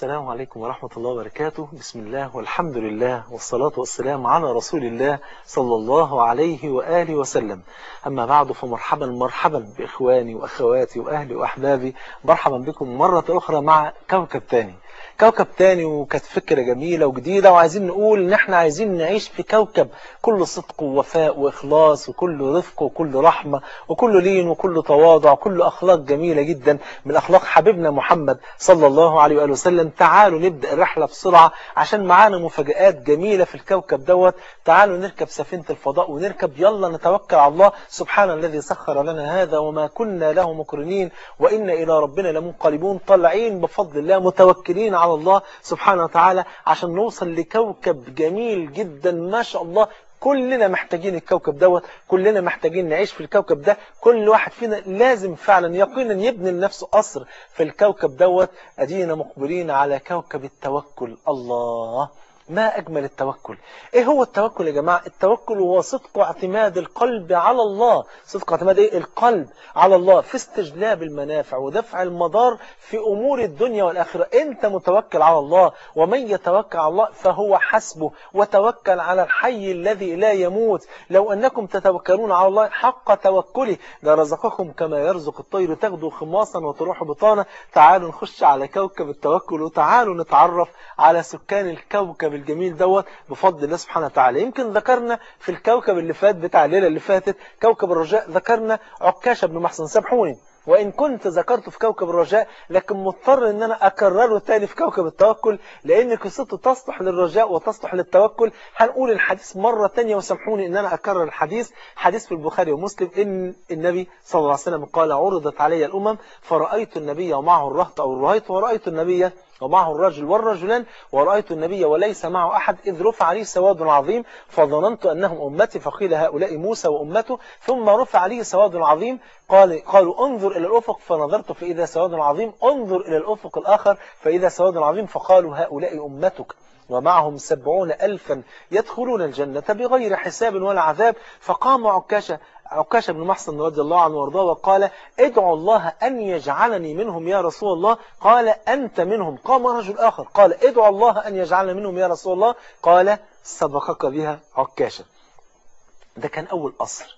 السلام عليكم ورحمة الله وبركاته. بسم الله والحمد لله والصلاة والسلام على رسول الله صلى الله عليه وآله وسلم. أما بعد فمرحبا مرحبا بإخواني وأخواتي وأهلي وأحبابي. مرحبا بكم مرة أخرى مع كوكب تاني. كوكب تاني وكانت فكرة جميلة وجديدة وعايزين نقول ان إحنا عايزين نعيش في كوكب كله صدق ووفاء وإخلاص وكله رفق وكله رحمة وكله لين وكله تواضع وكله أخلاق جميلة جدا. من أخلاق حبيبنا محمد صلى الله عليه وآله وسلم. تعالوا نبدأ الرحلة بسرعة عشان معانا مفاجآت جميلة في الكوكب دوت. تعالوا نركب سفينة الفضاء ونركب يلا نتوكل على الله. سبحان الذي سخر لنا هذا وما كنا له مقرنين وإن إلى ربنا لمنقلبون. طالعين بفضل الله متوكلين على الله سبحانه وتعالى عشان نوصل لكوكب جميل جدا ما شاء الله. كلنا محتاجين الكوكب دوت كلنا محتاجين نعيش في الكوكب ده. كل واحد فينا لازم فعلا يقينا يبني لنفسه قصر في الكوكب دوت. أدينا مقبلين على كوكب التوكل. الله! ما أجمل التوكل. إيه هو التوكل يا جماعة؟ التوكل هو صدق اعتماد القلب على الله. صدق اعتماد إيه؟ القلب على الله في استجلاب المنافع ودفع المضار في أمور الدنيا والآخرة. أنت متوكل على الله ومن يتوكل على الله فهو حسبه. وتوكل على الحي الذي لا يموت. لو أنكم تتوكلون على الله حق توكله لرزقكم كما يرزق الطير. تغدو خماصا وتروح بطانا تعالوا نخش على كوكب التوكل وتعالوا نتعرف على سكان الكوكب الجميل دوت بفضل الله سبحانه وتعالى. يمكن ذكرنا في الكوكب اللي فات بتاع الليلة اللي فاتت كوكب الرجاء ذكرنا عكاشة بن محسن. سامحوني. وإن كنت ذكرته في كوكب الرجاء لكن مضطر إن أنا أكرره تاني في كوكب التوكل لأن قصته تصلح للرجاء وتصلح للتوكل. هنقول الحديث مرة تانية وسامحوني إن أنا أكرر الحديث. حديث في البخاري ومسلم إن النبي صلى الله عليه وسلم قال عرضت علي الأمم فرأيت النبي ومعه الرهط أو الرهيط ورأيت النبي ومعه الرجل والرجلان ورأيت النبي وليس معه أحد إذ رفع عليه سواد عظيم فظننت أنهم أمتي فقيل هؤلاء موسى وأمته ثم رفع عليه سواد عظيم قال قالوا انظر إلى الأفق فنظرت فإذا سواد عظيم انظر إلى الأفق الآخر فإذا سواد عظيم فقالوا هؤلاء أمتك ومعهم سبعون ألفا يدخلون الجنة بغير حساب ولا عذاب فقام عكاشة عكاشة بن محصن رضي الله عنه وارضاه وقال ادعو الله أن يجعلني منهم يا رسول الله. قال أنت منهم. قام رجل آخر. قال ادعو الله أن يجعلني منهم يا رسول الله. قال سبقك بها عكاشة ده كان أول أصر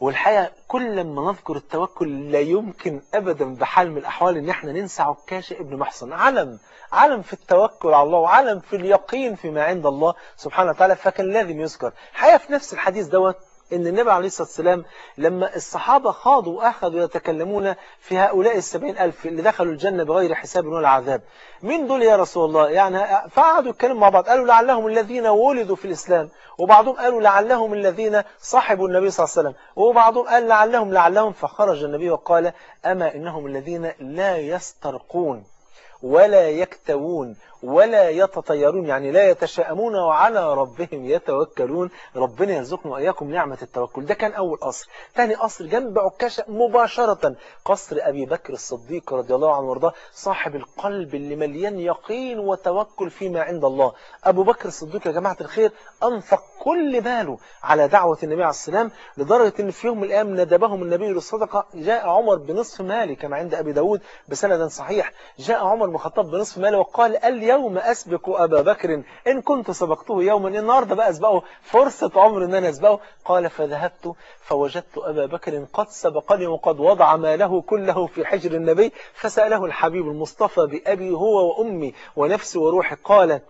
والحقيقة كل ما نذكر التوكل لا يمكن أبدا بحال من الأحوال إن إحنا ننسى عكاشة ابن محصن. علم علم في التوكل على الله وعلم في اليقين فيما عند الله سبحانه وتعالى فكان لازم يذكر. حقيقة في نفس الحديث دوت إن النبي عليه الصلاة والسلام لما الصحابة خاضوا وأخذوا يتكلمون في هؤلاء السبعين ألف اللي دخلوا الجنة بغير حساب ولا عذاب مين دول يا رسول الله؟ يعني فقعدوا يتكلموا مع بعض. قالوا لعلهم الذين ولدوا في الإسلام وبعضهم قالوا لعلهم الذين صاحبوا النبي صلى الله عليه وسلم وبعضهم قال لعلهم لعلهم فخرج النبي وقال أما إنهم الذين لا يسترقون. ولا يكتوون ولا يتطيرون يعني لا يتشاءمون وعلى ربهم يتوكلون. ربنا يرزقنا وإياكم نعمة التوكل. ده كان أول قصر ثاني قصر جنب عكاشة مباشرة. قصر أبي بكر الصديق رضي الله عنه وارضاه صاحب القلب اللي مليان يقين وتوكل فيما عند الله. أبو بكر الصديق يا جماعة الخير أنفق كل ماله على دعوة النبي عليه السلام لدرجة أن في يوم من الأيام ندبهم النبي للصدقة جاء عمر بنصف ماله كما عند أبي داود بسند صحيح. جاء عمر بن الخطاب بنصف ماله وقال اليوم أسبق أبا بكر. إن كنت سبقته يوما النهاردة بقى أسبقه فرصة عمر أن أنا أسبقه. قال فذهبت فوجدت أبا بكر قد سبقني وقد وضع ماله كله في حجر النبي. فسأله الحبيب المصطفى بأبي هو وأمي ونفسي وروحي. قال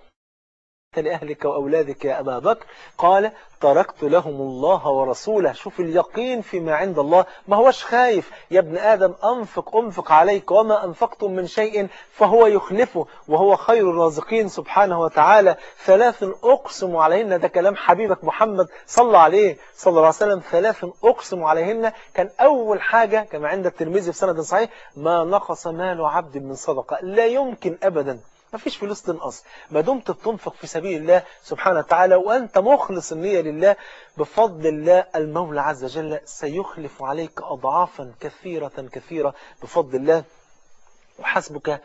لأهلك وأولادك يا أبا بكر. قال تركت لهم الله ورسوله. شوف اليقين فيما عند الله. ما هوش خايف. يا ابن آدم أنفق أنفق عليك. وما أنفقتم من شيء فهو يخلفه. وهو خير الرازقين سبحانه وتعالى. ثلاث أقسم عليهن. ده كلام حبيبك محمد صلى عليه صلى الله عليه وسلم. ثلاث أقسم عليهن. كان أول حاجة كما عند الترمذي في سند صحيح ما نقص مال عبد من صدقة. لا يمكن أبدا ما فيش فلوس تنقص. ما دمت بتنفق في سبيل الله سبحانه وتعالى وأنت مخلص النية لله بفضل الله. المولى عز وجل سيخلف عليك أضعافا كثيرة كثيرة بفضل الله. وحسبك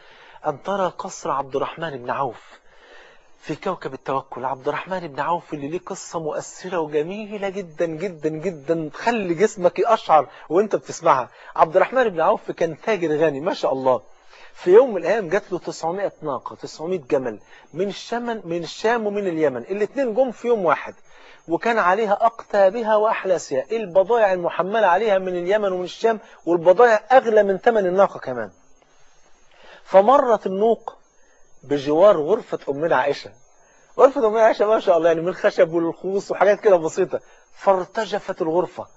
أن ترى قصر عبد الرحمن بن عوف في كوكب التوكل. عبد الرحمن بن عوف اللي ليه قصة مؤثرة وجميلة جدا جدا جدا. تخلي جسمك يقشعر وأنت بتسمعها. عبد الرحمن بن عوف كان تاجر غني ما شاء الله. في يوم من الأيام جات له 900 ناقة 900 جمل من الشمن من الشام ومن اليمن. الاثنين جم في يوم واحد وكان عليها أقتابها وأحلاسها البضائع المحملة عليها من اليمن ومن الشام؟ والبضائع أغلى من ثمن الناقة كمان. فمرت النوق بجوار غرفة أمنا عائشة غرفة أمنا عائشة ما شاء الله يعني من الخشب والخوص وحاجات كده بسيطة. فارتجفت الغرفة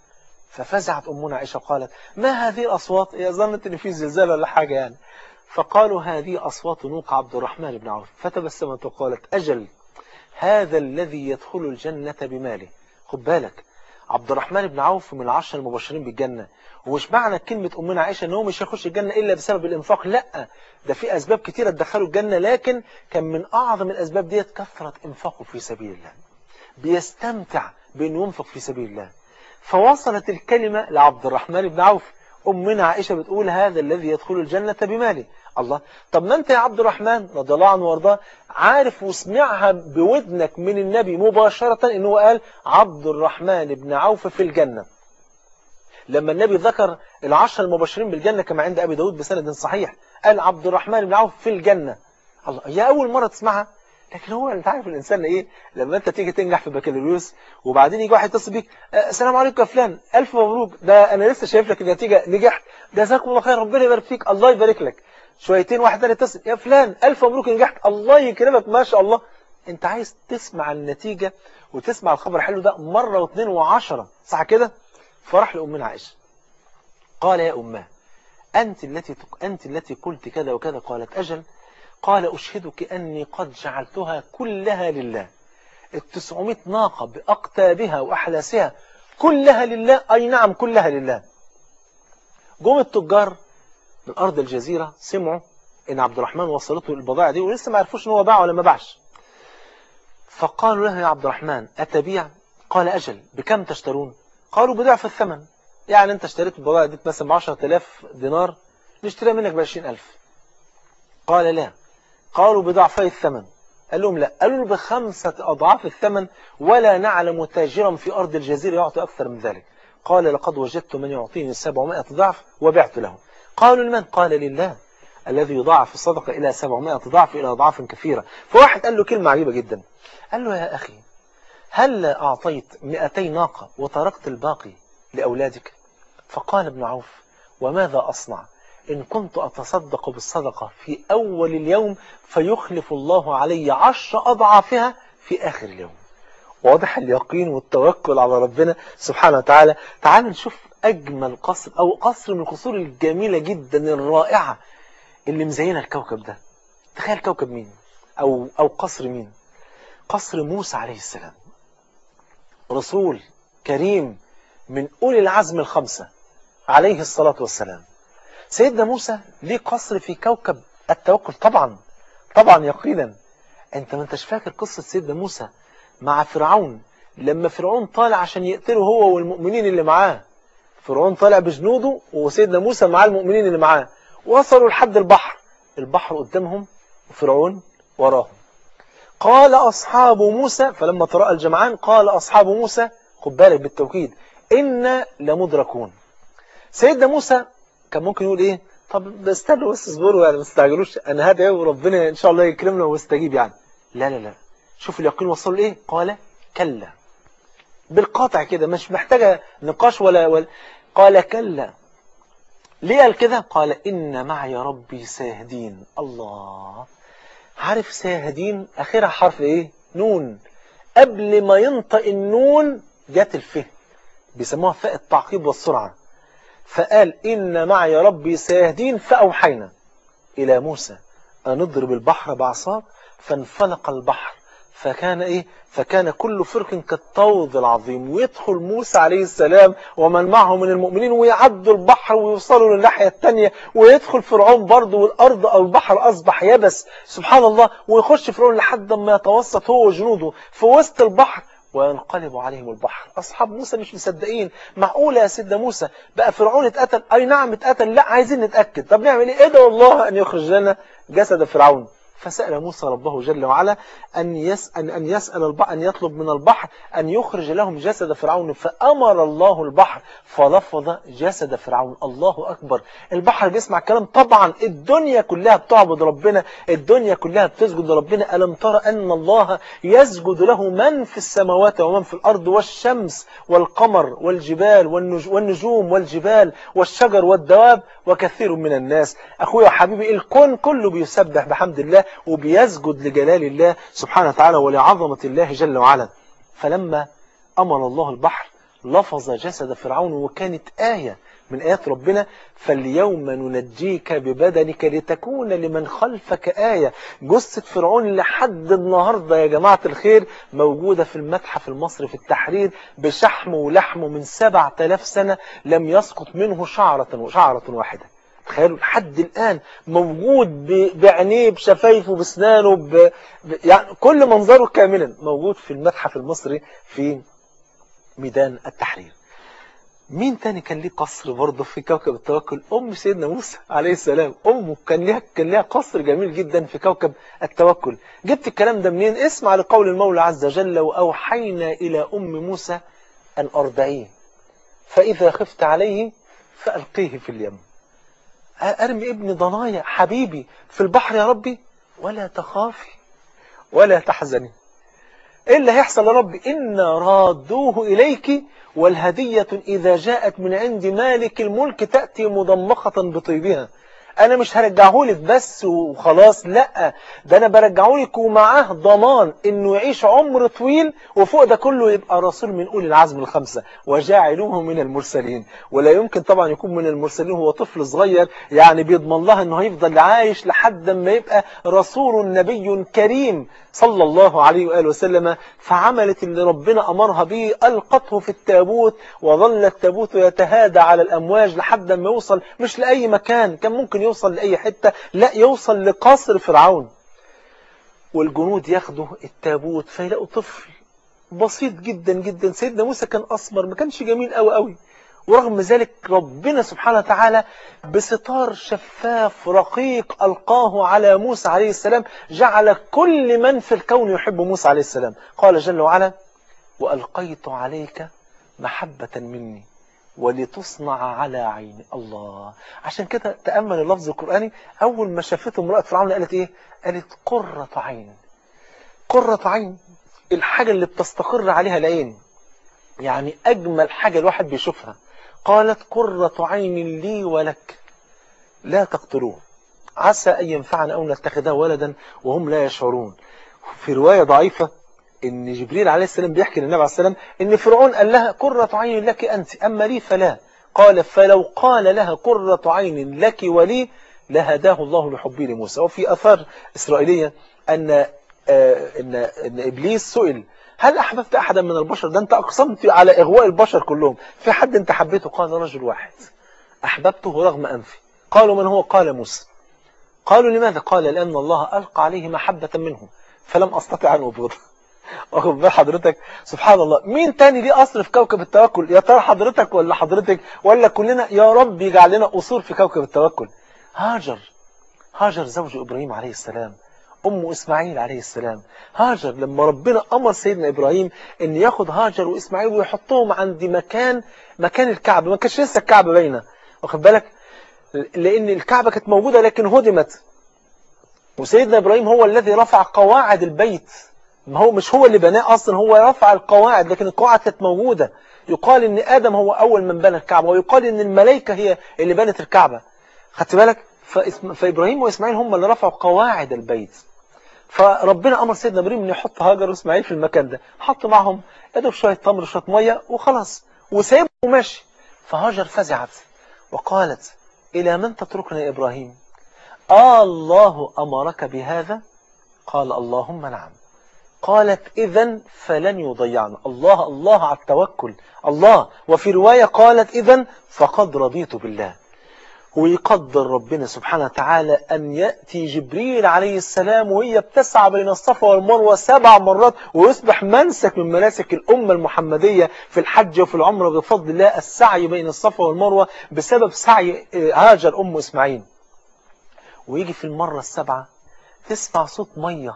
ففزعت أمنا عائشة قالت ما هذه الأصوات؟ هي ظنت إن في زلزال ولا حاجة يعني. فقالوا هذه أصوات نوق عبد الرحمن بن عوف. فتبسمت وقالت أجل هذا الذي يدخل الجنة بماله. خد بالك عبد الرحمن بن عوف من العشر المبشرين بالجنة. ومش معنى كلمة أمنا عائشة أنه مش هيخش الجنة إلا بسبب الإنفاق؟ لا ده في أسباب كتيرة تدخلوا الجنة لكن كان من أعظم الأسباب ديت كثرة إنفاقه في سبيل الله. بيستمتع بأنه ينفق في سبيل الله. فوصلت الكلمة لعبد الرحمن بن عوف. أمنا عائشة بتقول هذا الذي يدخل الجنة بماله. الله. طب ما أنت يا عبد الرحمن رضي الله عنه وارضاه عارف وسمعها بودنك من النبي مباشرة إنه قال عبد الرحمن بن عوف في الجنة. لما النبي ذكر العشر المبشرين بالجنة كما عند أبي داود بسند صحيح قال عبد الرحمن بن عوف في الجنة. الله. هي أول مرة تسمعها لكن هو انت عارف الإنسان إيه؟ لما أنت تيجي تنجح في بكالوريوس وبعدين يجي واحد يتصل بيك السلام عليكم يا فلان ألف مبروك ده أنا لسه شايف لك النتيجة نجحت جزاكم الله خير ربنا يبارك فيك الله يبارك لك. شويتين واحد تاني يتصل يا فلان ألف مبروك نجحت الله يكرمك ما شاء الله. أنت عايز تسمع النتيجة وتسمع الخبر الحلو ده مرة واثنين وعشرة صح كده؟ فراح لامنا عائشة. قال يا اماه أنت التي أنت التي قلت كذا وكذا قالت أجل قال أشهدك أني قد جعلتها كلها لله. التسعمائة ناقة بأقتابها وأحلاسها كلها لله. أي نعم كلها لله. جم التجار من أرض الجزيرة سمعوا إن عبد الرحمن وصلته البضائع دي ولسه ما عرفوش إن هو باع ولا ما باعش. فقالوا له يا عبد الرحمن أتبيع؟ قال أجل. بكم تشترون؟ قالوا بضعف الثمن. يعني أنت اشتريت البضائع دي مثلا ب 10000 دينار نشتريها منك ب 20000 قال لا. قالوا بضعفي الثمن. قال لهم لا قالوا له بخمسة أضعاف الثمن ولا نعلم تاجرا في أرض الجزيرة يعطي أكثر من ذلك. قال لقد وجدت من يعطيني 700 ضعف وبعت له قالوا لمن؟ قال لله الذي يضاعف الصدقة إلى 700 ضعف إلى أضعاف كثيرة. فواحد قال له كلمة عجيبة جدا. قال له يا أخي هل أعطيت 200 ناقة وتركت الباقي لأولادك؟ فقال ابن عوف وماذا أصنع؟ إن كنت أتصدق بالصدقة في أول اليوم فيخلف الله علي عشر أضعافها في آخر اليوم. واضح اليقين والتوكل على ربنا سبحانه وتعالى. تعال نشوف أجمل قصر أو قصر من القصور الجميلة جدا الرائعة اللي مزينة الكوكب ده. تخيل كوكب مين؟ أو, أو قصر مين؟ قصر موسى عليه السلام. رسول كريم من أولي العزم الخمسة عليه الصلاة والسلام. سيدنا موسى ليه قصر في كوكب التوكل؟ طبعا طبعا يقينا. أنت ما أنتش فاكر قصة سيدنا موسى مع فرعون؟ لما فرعون طالع عشان يقتله هو والمؤمنين اللي معاه. فرعون طالع بجنوده وسيدنا موسى مع المؤمنين اللي معاه. وصلوا لحد البحر. البحر قدامهم وفرعون وراهم. قال أصحاب موسى فلما تراءى الجمعان قال أصحاب موسى خد بالك بالتوكيد إنا لمدركون. سيدنا موسى كان ممكن يقول إيه؟ طب استنوا بس اصبروا يعني ما تستعجلوش. أنا هدعي وربنا إن شاء الله يكرمنا ويستجيب يعني. لا لا لا. شوف اليقين وصل لإيه؟ قال كلا. بالقاطع كده مش محتاجة نقاش ولا, ولا. قال كلا. ليه قال كده؟ قال إن معي ربي سيهدين الله. عارف سيهدين اخرها حرف إيه؟ نون. قبل ما ينطق النون جت الفه. بيسموها فاء التعقيب والسرعة. فقال إن معي ربي سيهدين. فأوحينا إلى موسى أن نضرب البحر بعصاك فانفلق البحر. فكان إيه؟ فكان كل فرق كالطود العظيم. ويدخل موسى عليه السلام ومن معه من المؤمنين ويعدوا البحر ويوصلوا للناحية التانية. ويدخل فرعون برضه والأرض أو البحر أصبح يبس. سبحان الله. ويخش فرعون لحد ما يتوسط هو وجنوده. في وسط البحر وينقلب عليهم البحر. أصحاب موسى مش مصدقين. معقولة يا سيدنا موسى؟ بقى فرعون اتقتل. أي نعم اتقتل. لا عايزين نتأكد. طب نعمل إيه؟ ادعوا الله أن يخرج لنا جسد فرعون؟ فسأل موسى ربه جل وعلا أن يسأل, أن يسأل أن يطلب من البحر أن يخرج لهم جسد فرعون فأمر الله البحر فلفظ جسد فرعون. الله أكبر. البحر بيسمع كلام. طبعا الدنيا كلها بتعبد ربنا الدنيا كلها بتسجد لربنا. ألم ترى أن الله يسجد له من في السماوات ومن في الأرض؟ والشمس والقمر والجبال والنجوم والجبال والشجر والدواب وكثير من الناس. أخويا وحبيبي الكون كله بيسبح بحمد الله. وبيسجد لجلال الله سبحانه وتعالى ولعظمة الله جل وعلا. فلما أمر الله البحر لفظ جسد فرعون وكانت آية من آيات ربنا فاليوم ننجيك ببدنك لتكون لمن خلفك آية. جثة فرعون لحد النهاردة يا جماعة الخير موجودة في المتحف المصري في التحرير بشحمه ولحمه من 7000 سنة لم يسقط منه شعرة شعرة واحدة. تخيلوا لحد الآن موجود بعينيه بشفايفه بسنانه ب... يعني كل منظره كاملا موجود في المتحف المصري في ميدان التحرير. مين تاني كان ليه قصر برضه في كوكب التوكل؟ أم سيدنا موسى عليه السلام. أمه كان ليها كان ليها قصر جميل جدا في كوكب التوكل. جبت الكلام ده منين؟ اسمع لقول المولى عز وجل وأوحينا إلى أم موسى أن أرضعيه فإذا خفت عليه فألقيه في اليم. أرمي ابني ضنايا حبيبي في البحر يا ربي ولا تخافي ولا تحزني. إيه اللي هيحصل يا ربي؟ إنا رادوه إليك والهدية إذا جاءت من عند مالك الملك تأتي مضمخة بطيبها. أنا مش هرجعهولك بس وخلاص لأ. ده أنا برجعهولك ومعاه ضمان إنه يعيش عمر طويل وفوق ده كله يبقى رسول من أولي العزم الخمسة وجاعلوه من المرسلين. ولا يمكن طبعا يكون من المرسلين هو طفل صغير يعني بيضمن لها إنه هيفضل عايش لحد ما يبقى رسول نبي كريم. صلى الله عليه وآله وسلم فعملت اللي ربنا أمرها به ألقته في التابوت وظل التابوت يتهادى على الأمواج لحد ما يوصل مش لأي مكان كان ممكن يوصل لأي حتة لا يوصل لقصر فرعون. والجنود ياخدوا التابوت فيلاقوا طفل بسيط جدا جدا سيدنا موسى كان أسمر ما كانش جميل قوي قوي ورغم ذلك ربنا سبحانه وتعالى بستار شفاف رقيق ألقاه على موسى عليه السلام جعل كل من في الكون يحب موسى عليه السلام. قال جل وعلا وألقيت عليك محبة مني ولتصنع على عيني الله. عشان كده تأمل اللفظ القرآني أول ما شافته امرأة فرعون قالت إيه؟ قالت قرة عين. قرة عين الحاجة اللي بتستقر عليها العين يعني أجمل حاجة الواحد بيشوفها. قالت قرة عين لي ولك. لا تقتلوه. عسى أن ينفعنا أو نتخذه ولدا وهم لا يشعرون. في رواية ضعيفة إن جبريل عليه السلام بيحكي للنبي عليه السلام إن فرعون قال لها قرة عين لك أنت أما لي فلا. قال فلو قال لها قرة عين لك ولي لهداه الله لحبي لموسى. وفي أثار إسرائيلية أن, آه إن, إن إبليس سئل هل أحببت أحدا من البشر؟ ده أنت أقسمت على إغواء البشر كلهم. في حد أنت حبيته؟ قال رجل واحد. أحببته رغم أنفي. قالوا من هو؟ قال موسى. قالوا لماذا؟ قال لأن الله ألقى عليه محبة منه فلم أستطع أن أبغضه. واخد بال حضرتك سبحان الله. مين تاني ليه قصر في كوكب التوكل؟ يا ترى حضرتك ولا حضرتك ولا كلنا؟ يا رب يجعل لنا قصور في كوكب التوكل. هاجر. هاجر زوج إبراهيم عليه السلام. أم إسماعيل عليه السلام. هاجر لما ربنا أمر سيدنا إبراهيم أن ياخد هاجر وإسماعيل ويحطهم عند مكان مكان الكعبة ما كانش لسه الكعبة باينة. واخد بالك؟ لأن الكعبة كانت موجودة لكن هدمت. وسيدنا إبراهيم هو الذي رفع قواعد البيت. ما هو مش هو اللي بناه أصلا هو رفع القواعد لكن القواعد كانت موجودة. يقال إن آدم هو أول من بنى الكعبة ويقال إن الملائكة هي اللي بنت الكعبة. خدت بالك؟ فإبراهيم وإسماعيل هم اللي رفعوا قواعد البيت. فربنا أمر سيدنا إبراهيم أن يحط هاجر وإسماعيل في المكان ده. حط معهم يدوب شوية تمر وشوية مية وخلاص. وسايبه وماشي. فهاجر فزعت وقالت إلى من تتركنا يا إبراهيم؟ آه الله أمرك بهذا؟ قال اللهم نعم. قالت إذا فلن يضيعنا. الله الله على التوكل. الله. وفي رواية قالت إذا فقد رضيت بالله. ويقدر ربنا سبحانه وتعالى أن يأتي جبريل عليه السلام وهي بتسعى بين الصفا والمروة سبع مرات ويصبح منسك من مناسك الأمة المحمدية في الحج وفي العمرة بفضل الله السعي بين الصفا والمروة بسبب سعي هاجر أم إسماعيل. ويجي في المرة السبعة تسمع صوت مية.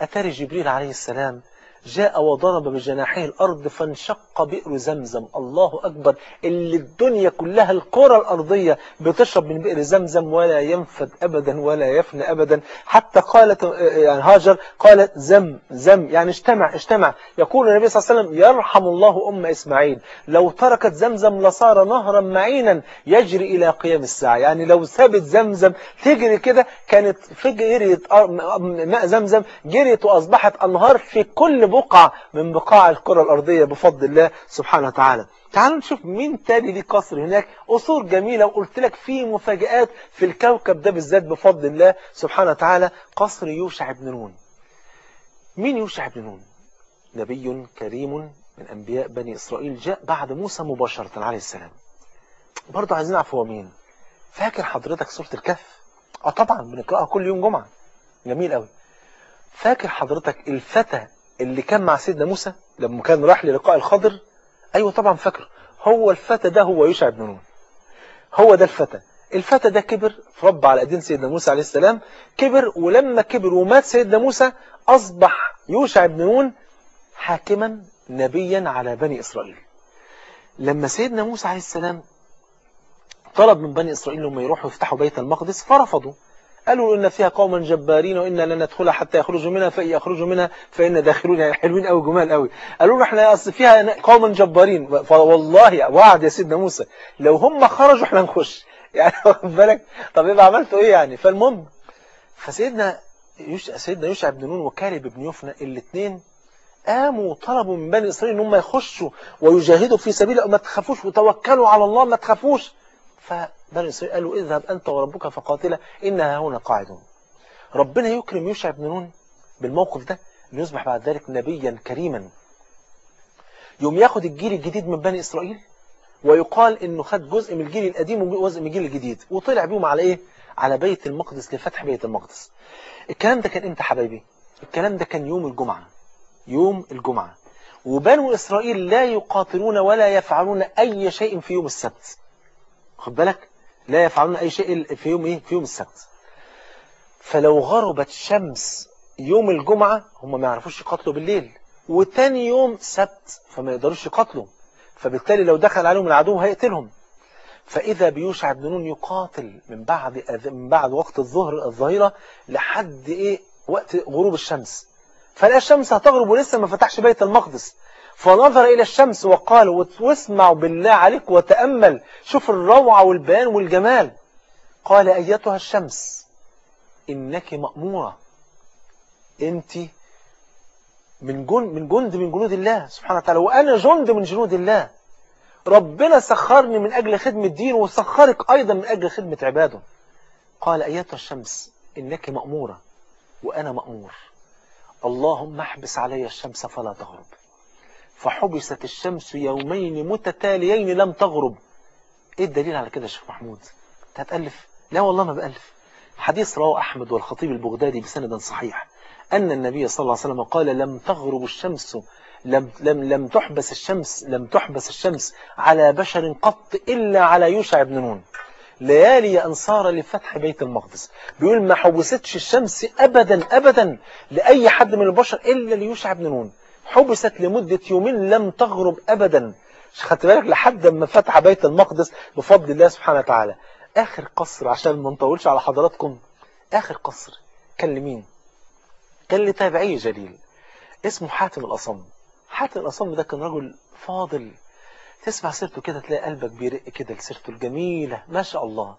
أتاري جبريل عليه السلام جاء وضرب بجناحيه الأرض فانشق بئر زمزم. الله أكبر. اللي الدنيا كلها الكرة الأرضية بتشرب من بئر زمزم ولا ينفد أبدا ولا يفنى أبدا. حتى قالت يعني هاجر قالت زم زم. يعني اجتمع اجتمع. يقول النبي صلى الله عليه وسلم يرحم الله أم إسماعيل. لو تركت زمزم لصار نهرا معينا يجري إلى قيام الساعة. يعني لو سابت زمزم تجري كده كانت جريت ماء زمزم جريت وأصبحت أنهار في كل بقعة من بقاع الكرة الأرضية بفضل الله سبحانه وتعالى. تعالوا نشوف مين تاني ليه قصر هناك. قصور جميلة وقلت لك في مفاجآت في الكوكب ده بالذات بفضل الله سبحانه وتعالى. قصر يوشع بن نون. مين يوشع بن نون؟ نبي كريم من أنبياء بني إسرائيل. جاء بعد موسى مباشرة عليه السلام. برضه عايزين نعرف هو مين. فاكر حضرتك سورة الكهف؟ آه طبعا بنقرأها كل يوم جمعة. جميل قوي فاكر حضرتك الفتى اللي كان مع سيدنا موسى لما كان راح للقاء الخضر أيوه طبعا فاكر هو الفتى ده هو يوشع بن نون. هو ده الفتى. الفتى ده كبر رب على ايدين سيدنا موسى عليه السلام كبر ولما كبر ومات سيدنا موسى أصبح يوشع بن نون حاكما نبيا على بني إسرائيل. لما سيدنا موسى عليه السلام طلب من بني إسرائيل إنهم يروحوا يفتحوا بيت المقدس فرفضوا. قالوا إن فيها قوما جبارين وإنا لن ندخلها حتى يخرجوا منها فإن يخرجوا منها فإن داخلون يعني حلوين قوي جمال قوي قالوا له إحنا أصل فيها قوما جبارين. فوالله وعد يا سيدنا موسى لو هم خرجوا إحنا نخش. يعني واخد بالك؟ طب يبقى عملتوا إيه يعني؟ فالمهم فسيدنا يوش... سيدنا يوشع بن نون وكالب بن يفنى الاثنين قاموا وطلبوا من بني إسرائيل إن هم يخشوا ويجاهدوا في سبيل ما تخافوش وتوكلوا على الله ما تخافوش. فبني إسرائيل قالوا اذهب أنت وربك فقاتلا إنها هنا قاعدون ربنا يكرم يوشع بن نون بالموقف ده ليصبح بعد ذلك نبيا كريما. يوم ياخد الجيل الجديد من بني إسرائيل ويقال إنه خد جزء من الجيل القديم وجزء من الجيل الجديد وطلع بيهم على إيه؟ على بيت المقدس لفتح بيت المقدس. الكلام ده كان إمتى حبايبي؟ الكلام ده كان يوم الجمعة. يوم الجمعة. وبنو إسرائيل لا يقاتلون ولا يفعلون أي شيء في يوم السبت. خد بالك؟ لا يفعلون أي شيء في يوم إيه؟ في يوم السبت. فلو غربت شمس يوم الجمعة هم ما يعرفوش يقاتلوا بالليل. وتاني يوم سبت فما يقدروش يقاتلوا. فبالتالي لو دخل عليهم العدو هيقتلهم. فإذا بيوشع بن نون يقاتل من بعد من بعد وقت الظهر الظهيرة لحد إيه؟ وقت غروب الشمس. فلقى الشمس هتغرب ولسه ما فتحش بيت المقدس. فنظر إلى الشمس وقال واسمع بالله عليك وتأمل. شوف الروعة والبيان والجمال. قال أيتها الشمس؟ إنك مأمورة. أنت من جند من جند من جنود الله سبحانه وتعالى. وأنا جند من جنود الله. ربنا سخرني من أجل خدمة دين وسخرك أيضا من أجل خدمة عباده. قال أيتها الشمس؟ إنك مأمورة. وأنا مأمور. اللهم احبس علي الشمس فلا تغرب. فحبست الشمس يومين متتاليين لم تغرب. إيه الدليل على كده يا شيخ محمود؟ أنت هتألف؟ لا والله ما بألف. حديث رواه أحمد والخطيب البغدادي بسند صحيح. أن النبي صلى الله عليه وسلم قال لم تغرب الشمس لم, لم, لم تحبس الشمس لم تحبس الشمس على بشر قط إلا على يوشع بن نون. ليالي أنصار لفتح بيت المقدس. بيقول ما حبستش الشمس أبدا أبدا لأي حد من البشر إلا ليوشع بن نون. حبست لمدة يومين لم تغرب أبدا. خدت بالك؟ لحد ما فتح بيت المقدس بفضل الله سبحانه وتعالى. آخر قصر عشان ما نطولش على حضراتكم. آخر قصر. كان لمين؟ كان لتابعي جليل. اسمه حاتم الأصم. حاتم الأصم ده كان رجل فاضل. تسمع سيرته كده تلاقي قلبك بيرق كده لسيرته الجميلة. ما شاء الله.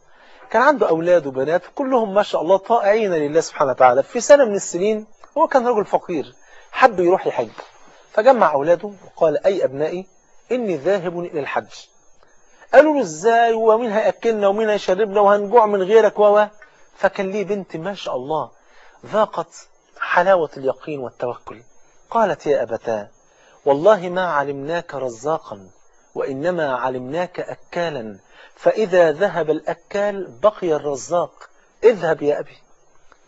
كان عنده أولاد وبنات كلهم ما شاء الله طائعين لله سبحانه وتعالى. في سنة من السنين هو كان رجل فقير. حب يروح يحج فجمع أولاده وقال أي أبنائي إني ذاهب إلى الحج قالوا له إزاي ومين هيأكلنا ومين هيشربنا وهنجوع من غيرك و فكان ليه بنت ما شاء الله ذاقت حلاوة اليقين والتوكل. قالت يا أبتاه والله ما علمناك رزاقا وإنما علمناك أكالا فإذا ذهب الأكال بقي الرزاق. اذهب يا أبي.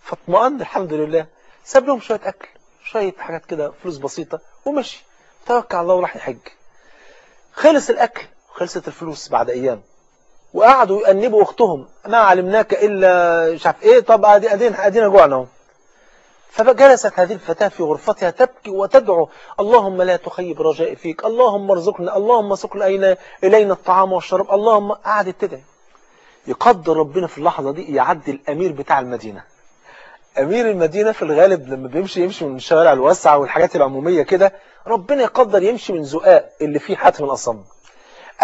فاطمأن الحمد لله ساب لهم شوية أكل شوية حاجات كده فلوس بسيطة ومشي. توكل على الله وراح يحج خلص الأكل خلصت الفلوس بعد أيام. وقعدوا يأنبوا أختهم. ما علمناك إلا مش عارف إيه طب أدينا أدينا جوعنا. اهو فجلست هذه الفتاة في غرفتها تبكي وتدعو اللهم لا تخيب رجائي فيك اللهم ارزقنا اللهم سقنا إلينا, إلينا الطعام والشراب اللهم قعدت تدعي. يقدر ربنا في اللحظة دي يعدي الأمير بتاع المدينة. أمير المدينة في الغالب لما بيمشي يمشي من الشوارع الواسعة والحاجات العمومية كده ربنا يقدر يمشي من زقاق اللي فيه حاتم الأصم.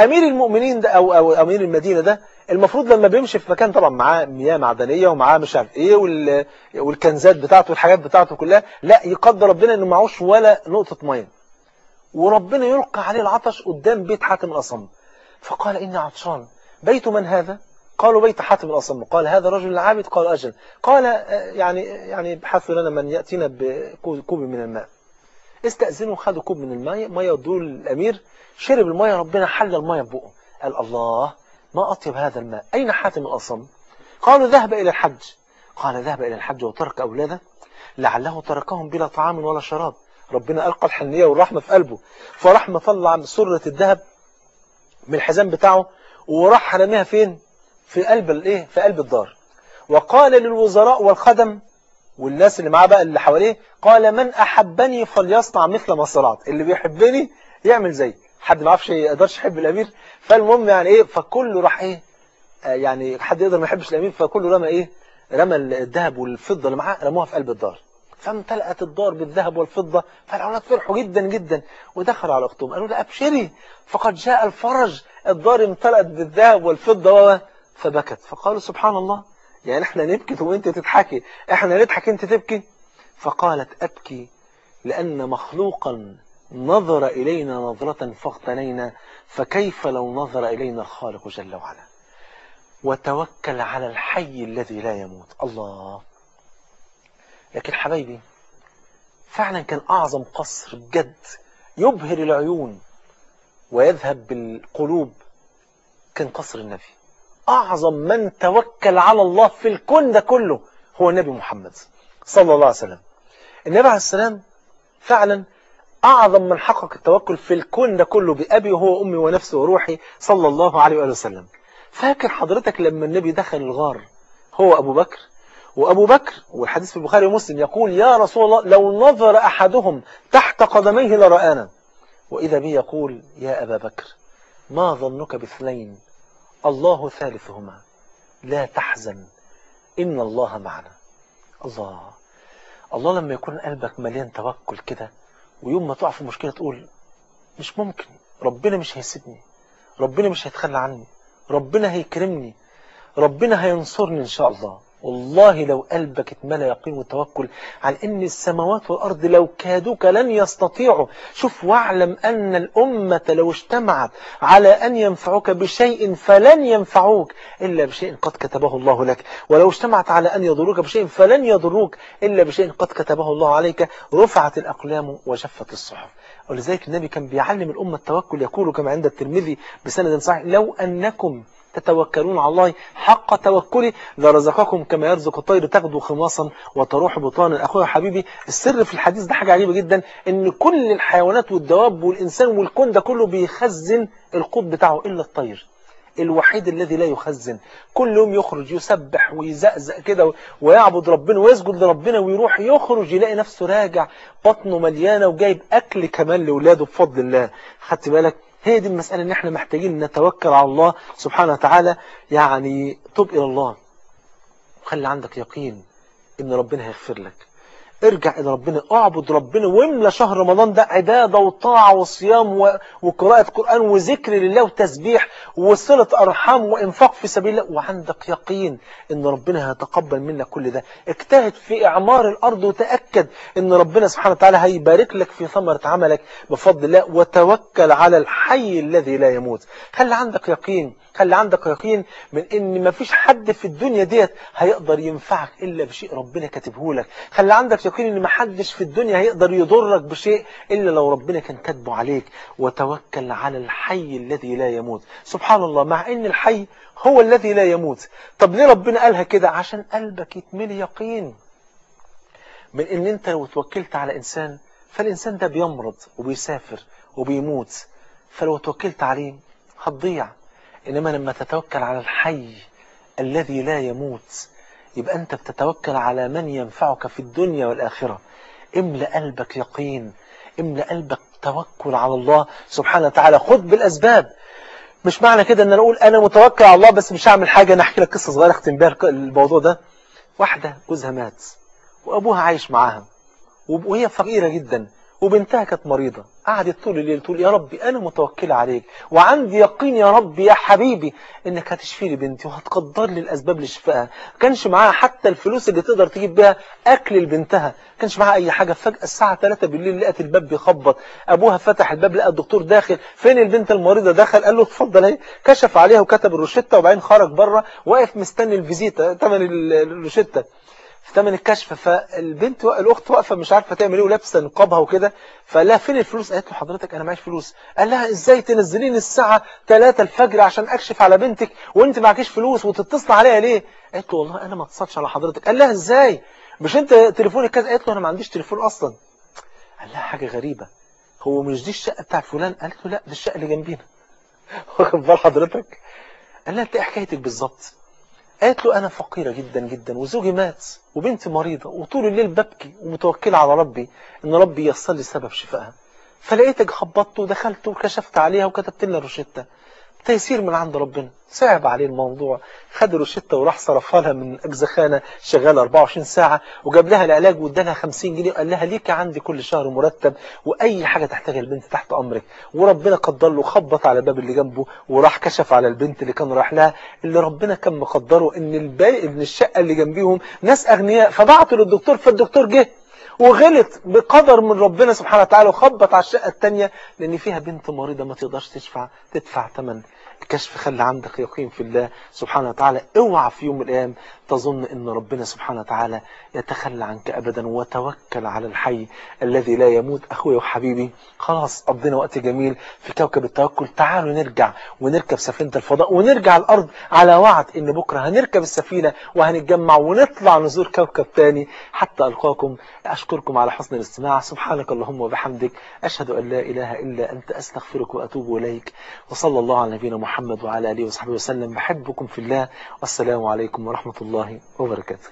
أمير المؤمنين ده أو, أو أمير المدينة ده المفروض لما بيمشي في مكان طبعا معاه مياه معدنية ومعاه مش عارف إيه وال... والكنزات بتاعته والحاجات بتاعته كلها لا يقدر ربنا إنه معهوش ولا نقطة مية وربنا يلقى عليه العطش قدام بيت حاتم الأصم. فقال إني عطشان. بيت من هذا؟ قالوا بيت حاتم الأصم قال هذا رجل عابد قال أجل. قال يعني يعني ابحثوا لنا من يأتينا بكوب من الماء. استأذنوا خدوا كوب من الماء مية ودول الأمير شرب المية ربنا حل المية ببقه قال الله ما أطيب هذا الماء. أين حاتم الأصم قالوا ذهب إلى الحج. قال ذهب إلى الحج وترك أولاده. لعله تركهم بلا طعام ولا شراب. ربنا ألقى الحنية والرحمة في قلبه. فراح مطلع سرة الذهب من الحزام بتاعه وراح رميها فين؟ في قلب الايه في قلب الدار. وقال للوزراء والخدم والناس اللي معاه بقى اللي حواليه قال من أحبني فليصنع مثل ما صنعت اللي بيحبني يعمل زي. حد ما عرفش يقدرش يحب الأمير. فالمهم يعني إيه؟ فكله راح إيه؟ آه يعني حد يقدر ما يحبش الأمير فكله رمى إيه؟ رمى الذهب والفضة اللي معاه رموها في قلب الدار. فامتلأت الدار بالذهب والفضة فالأولاد فرحوا جدا جدا. ودخلوا على أختهم. قالوا له أبشري فقد جاء الفرج. الدار امتلأت بالذهب والفضة فبكت. فقالوا سبحان الله. يعني إحنا نبكي وأنت تضحكي. إحنا نضحك أنت تبكي. فقالت أبكي لأن مخلوقا نظر إلينا نظرة فاغتنينا فكيف لو نظر إلينا الخالق جل وعلا؟ وتوكل على الحي الذي لا يموت. الله. لكن حبايبي فعلا كان أعظم قصر بجد يبهر العيون ويذهب بالقلوب كان قصر النبي. أعظم من توكل على الله في الكون ده كله هو النبي محمد صلى الله عليه وسلم. النبي عليه السلام فعلا أعظم من حقق التوكل في الكون ده كله بأبي وهو أمي ونفسي وروحي صلى الله عليه وآله وسلم. فاكر حضرتك لما النبي دخل الغار؟ هو أبو بكر. وأبو بكر والحديث في البخاري ومسلم يقول يا رسول الله لو نظر أحدهم تحت قدميه لرآنا. وإذا بي يقول يا أبا بكر ما ظنك باثنين الله ثالثهما. لا تحزن. إن الله معنا. الله. الله لما يكون قلبك مليان توكل كده ويوم ما تقع في مشكلة تقول مش ممكن. ربنا مش هيسيبني. ربنا مش هيتخلى عني. ربنا هيكرمني. ربنا هينصرني إن شاء الله. والله لو قلبك اتملى يقين وتوكل على إن السماوات والأرض لو كادوك لن يستطيعوا. شوف واعلم أن الأمة لو اجتمعت على أن ينفعوك بشيء فلن ينفعوك إلا بشيء قد كتبه الله لك. ولو اجتمعت على أن يضروك بشيء فلن يضروك إلا بشيء قد كتبه الله عليك. رفعت الأقلام وجفت الصحف. ولذلك النبي كان بيعلم الأمة التوكل يقول كما عند الترمذي بسند صحيح لو أنكم تتوكلون على الله حق توكله. لرزقكم كما يرزق الطير تغدو خماصا وتروح بطانا أخويا حبيبي السر في الحديث ده حاجة عجيبة جدا إن كل الحيوانات والدواب والإنسان والكون ده كله بيخزن القوت بتاعه إلا الطير الوحيد الذي لا يخزن. كل يوم يخرج يسبح ويزقزق كده ويعبد ربنا ويسجد لربنا ويروح يخرج يلاقي نفسه راجع بطنه مليانة وجايب أكل كمان لأولاده بفضل الله. خدت بالك؟ هي دي المسألة ان إحنا محتاجين نتوكل على الله سبحانه وتعالى يعني تب إلى الله. وخلي عندك يقين إن ربنا هيغفر لك. ارجع إلى ربنا اعبد ربنا واملى شهر رمضان ده عبادة وطاعة وصيام وقراءة قرآن وذكر لله وتسبيح وصلة أرحام وإنفاق في سبيل الله. وعندك يقين إن ربنا هيتقبل منك كل ده. اجتهد في إعمار الأرض وتأكد إن ربنا سبحانه وتعالى هيبارك لك في ثمرة عملك بفضل الله وتوكل على الحي الذي لا يموت. خلي عندك يقين خلي عندك يقين من إن مفيش حد في الدنيا ديت هيقدر ينفعك إلا بشيء ربنا كاتبه لك. خلي عندك يقين إن محدش في الدنيا هيقدر يضرك بشيء إلا لو ربنا كان كاتبه عليك وتوكل على الحي الذي لا يموت. سبحان الله مع إن الحي هو الذي لا يموت. طب ليه ربنا قالها كده؟ عشان قلبك يتملي يقين. من إن أنت لو توكلت على إنسان فالإنسان ده بيمرض وبيسافر وبيموت. فلو توكلت عليه هتضيع. إنما لما تتوكل على الحي الذي لا يموت يبقى أنت بتتوكل على من ينفعك في الدنيا والآخرة. املأ قلبك يقين. املأ قلبك توكل على الله سبحانه وتعالى. خد بالأسباب. مش معنى كده إن أنا أقول أنا متوكل على الله بس مش هعمل حاجة. أنا احكي لك قصة صغيرة. اختم بيها الموضوع ده. واحدة جوزها مات وأبوها عايش معاها وهي فقيرة جدا. وبنتها كانت مريضة. قعدت طول الليل تقول يا ربي أنا متوكلة عليك وعندي يقين يا ربي يا حبيبي إنك هتشفي لي بنتي وهتقدر لي الأسباب لشفائها. كانش معاها حتى الفلوس اللي تقدر تجيب بيها أكل لبنتها. كانش معاها أي حاجة. فجأة الساعة 3 بالليل لقت الباب بيخبط. أبوها فتح الباب لقى الدكتور داخل. فين البنت المريضة؟ دخل قال له اتفضل أهي. كشف عليها وكتب الروشتة وبعدين خرج بره واقف مستني الفيزيتا ثمن الروشتة. في ثمن الكشف فالبنت الأخت واقفة مش عارفة تعمل إيه ولابسة نقابها وكده فقال لها فين الفلوس؟ قالت له حضرتك أنا معيش فلوس. قال لها إزاي تنزليني الساعة 3 الفجر عشان أكشف على بنتك وأنت معكيش فلوس وتتصل عليها ليه؟ قالت له والله أنا ما اتصلش على حضرتك. قال لها إزاي؟ مش أنت تليفونك كذا؟ قالت له أنا ما عنديش تليفون أصلا. قال لها حاجة غريبة هو مش دي الشقة بتاعت فلان؟ قالت له لا دي الشقة اللي جنبينا. واخد بال حضرتك؟ قال لها أنت إيه حكايتك بالظبط؟ قالت له أنا فقيرة جدا جدا وزوجي مات وبنتي مريضة وطول الليل ببكي ومتوكلة على ربي إن ربي ييسر لي سبب شفائها. فلقيتك خبطت ودخلت وكشفت عليها وكتبت لنا روشتة تيسير من عند ربنا. صعب عليه الموضوع. خد الروشتة وراح صرفها لها من أجزخانة شغالة 24 ساعة وجاب لها العلاج وادالها 50 جنيه وقال لها ليك عندي كل شهر مرتب وأي حاجة تحتاجها البنت تحت أمرك. وربنا قدر له خبط على باب اللي جنبه وراح كشف على البنت اللي كان راح لها. اللي ربنا كان مقدره إن الباقي إن الشقة اللي جنبيهم ناس أغنياء. فبعتوا للدكتور فالدكتور جه وغلط بقدر من ربنا سبحانه وتعالى وخبط على الشقة التانية لأن فيها بنت مريضة ما تقدرش تدفع تدفع ثمن الكشف خلي عندك يقين في الله سبحانه وتعالى. اوعى في يوم من الأيام تظن إن ربنا سبحانه وتعالى يتخلى عنك أبدا وتوكل على الحي الذي لا يموت. أخوي وحبيبي خلاص قضينا وقت جميل في كوكب التوكل. تعالوا نرجع ونركب سفينة الفضاء ونرجع الأرض على وعد إن بكرة هنركب السفينة وهنتجمع ونطلع نزور كوكب تاني. حتى ألقاكم أشكركم على حسن الاستماع. سبحانك اللهم وبحمدك أشهد أن لا إله إلا أنت أستغفرك وأتوب إليك. وصلى الله على نبينا محمد وعلى آله وصحبه وسلم. بحبكم في الله. والسلام عليكم ورحمة الله وبركاته.